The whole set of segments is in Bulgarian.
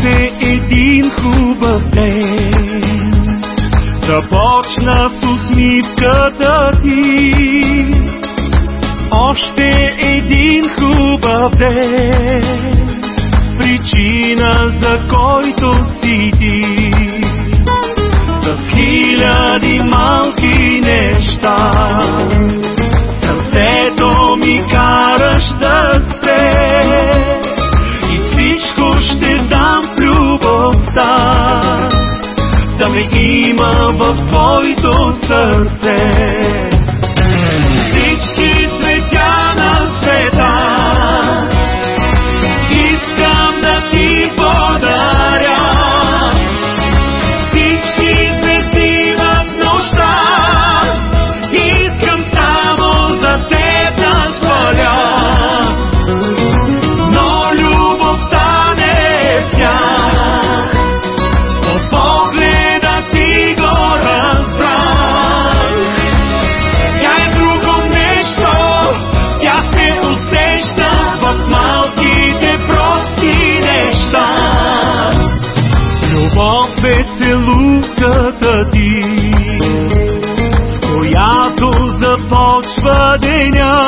още един хубав ден. Започна с усмивката ти. Още един хубав ден. Причина за който си ти. С хиляди малки неща. Сърцето ми караш да има в твоето сърце. Започва деня.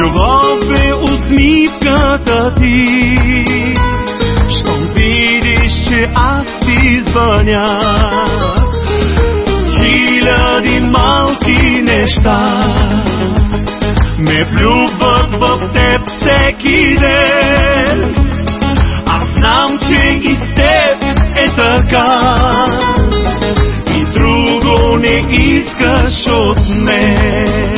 Любов е усмивката ти, щом видиш, че аз ти звъня. Хиляди малки неща ме влюбват в теб всеки ден. Искаш от мен.